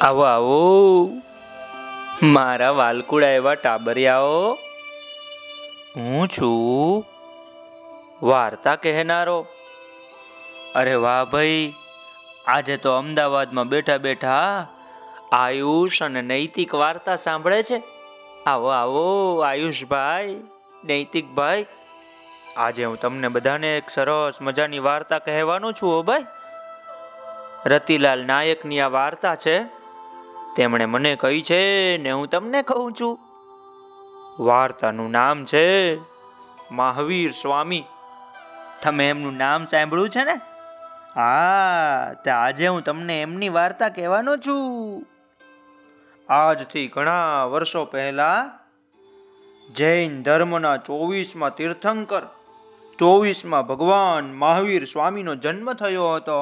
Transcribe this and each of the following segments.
આવો આવો. મારા વાલકુડા એવા ટાબરિયાઓ. હું છું. વાર્તા કહેનારો. અરે વાહ ભાઈ, આજે તો અમદાવાદમાં બેઠા બેઠા આયુષ અને નૈતિક વાર્તા સાંભળે છે. આવો આવો, આયુષભાઈ, નૈતિકભાઈ. આજે હું તમને બધાને એક સરસ મજાની વાર્તા કહેવાનો છું હો ભાઈ. રતિલાલ નાયકની આ વાર્તા છે. તેમણે મને કહી છે ને હું તમને કહું છું. વાર્તાનું નામ છે મહાવીર સ્વામી. તમે એમનું નામ સાંભળ્યું છે ને? હા, તે આજે હું તમને એમની વાર્તા કહેવાનો છું. આજથી ઘણા વર્ષો પહેલા જૈન ધર્મના ચોવીસમાં તીર્થંકર, ચોવીસમાં ભગવાન મહાવીર સ્વામીનો જન્મ થયો હતો.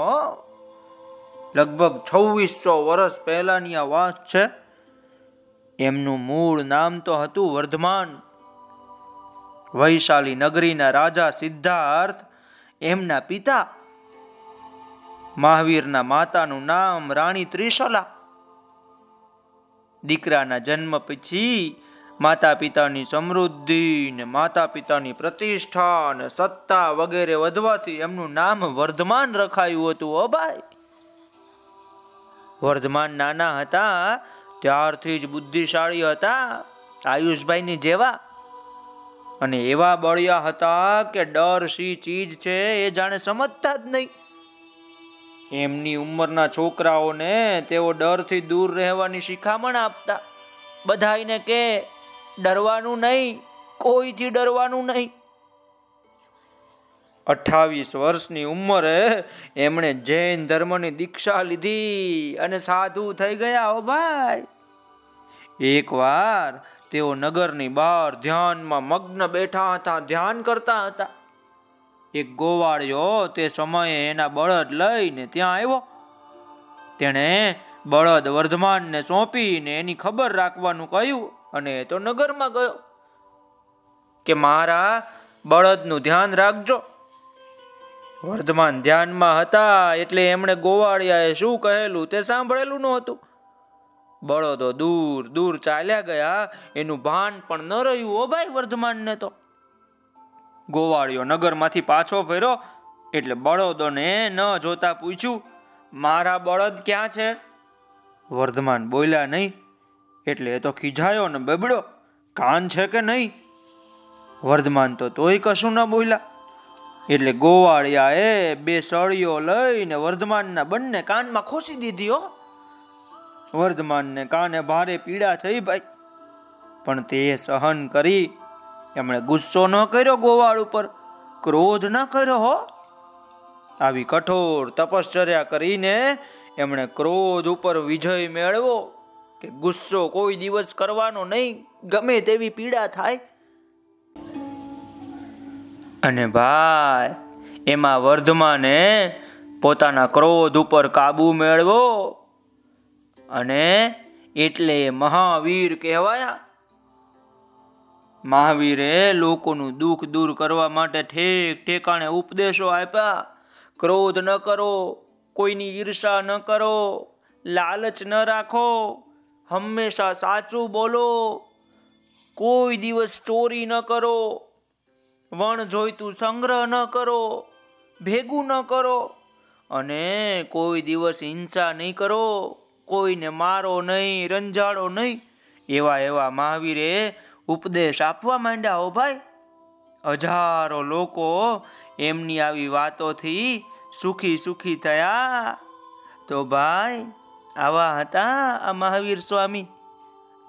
લગભગ છવ્વીસો વર્ષ પહેલાની આ વાત છે. એમનું મૂળ નામ તો હતું વર્ધમાન. વૈશાલી નગરીના રાજા સિદ્ધાર્થ, એમના પિતા. મહાવીરના માતાનું નામ રાણી ત્રિશલા. દીકરાના જન્મ પછી માતા પિતાની સમૃદ્ધિ ને માતા પિતાની પ્રતિષ્ઠા ને સત્તા વગેરે વધવાથી એમનું નામ વર્ધમાન રખાયું હતું, ઓ ભાઈ. વર્ધમાન નાના હતા, ત્યારથી જ બુદ્ધિશાળી હતા, આયુષભાઈની જેવા. અને એવા બળિયા હતા કે ડર સી ચીજ છે એ જાણે સમજતા જ નહીં. એમની ઉંમરના છોકરાઓને તેઓ ડરથી દૂર રહેવાની શિખામણ આપતા. બધાઈને કે, ડરવાનું નહીં, કોઈથી ડરવાનું નહીં? અઠાવીસ વર્ષની ઉંમરે એમણે જૈન ધર્મની દીક્ષા લીધી અને સાધુ થઈ ગયા હો ભાઈ. એકવાર તેઓ નગરની બહાર ધ્યાનમાં મગ્ન બેઠા હતા, ધ્યાન કરતા હતા. એક ગોવાળિયો તે સમયે એના બળદ લઈને ત્યાં આવ્યો. તેણે બળદ વર્ધમાનને સોંપીને એની ખબર રાખવાનું કહ્યું અને એ તો નગરમાં ગયો. કે મારા બળદનું ધ્યાન રાખજો. વર્ધમાન ધ્યાનમાં હતા એટલે એમણે ગોવાળિયાએ શું કહેલું તે સાંભળેલું નહોતું. બળદો દૂર દૂર ચાલ્યા ગયા, એનું ભાન પણ ન રહ્યું, ઓ ભાઈ વર્ધમાનને તો. ગોવાળિયો નગરમાંથી પાછો ફેરો એટલે બળદોને ન જોતા પૂછ્યું, મારા બળદ ક્યાં છે? વર્ધમાન બોલ્યા નહીં, એટલે એ તો ખીજાયો ને બબડો કાન છે કે નહીં? વર્ધમાન તો તોય કશું ન બોલ્યા. એટલે ગોવાળિયાએ બે સળીઓ લઈને વર્ધમાનના બંને કાનમાં ખોસી દીધી હો. વર્ધમાનને કાને ભારે પીડા થઈ ભાઈ. પણ તે સહન કરી એમણે ગુસ્સો ન કર્યો ગોવાળ ઉપર, ક્રોધ ન કર્યો હો. આવી કઠોર તપશ્ચર્યા કરીને એમણે ક્રોધ ઉપર વિજય મેળવો કે ગુસ્સો કોઈ દિવસ કરવાનો નહીં, ગમે તેવી પીડા થાય. અને ભાઈ, એમાં વર્ધમાને પોતાના ક્રોધ ઉપર કાબુ મેળવો અને એટલે મહાવીર કહેવાયા. મહાવીરે લોકોનું દુઃખ દૂર કરવા માટે ઠેક ઠેકાણે ઉપદેશો આપ્યા. ક્રોધ ન કરો, કોઈની ઈર્ષા ન કરો, લાલચ ન રાખો, હંમેશા સાચું બોલો. કોઈ દિવસ ચોરી ન કરો. વણ જોઈતું સંગ્રહ ન કરો, ભેગું ન કરો અને કોઈ દિવસ હિંસા નહીં કરો, કોઈને મારો નહીં રંજાડો નહીં, એવા એવા મહાવીરે ઉપદેશ આપવા માંડ્યા હો ભાઈ. હજારો લોકો એમની આવી વાતોથી સુખી સુખી થયા. તો ભાઈ, આવા હતા આ મહાવીર સ્વામી?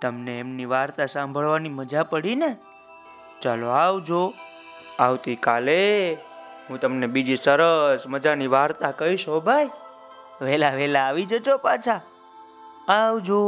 તમને એમની વાર્તા સાંભળવાની મજા પડી ને? ચાલો આવજો. આવતીકાલે હું તમને બીજી સરસ મજાની વાર્તા કહીશ હો ભાઈ. વહેલા વહેલા આવી જજો પાછા. આવજો.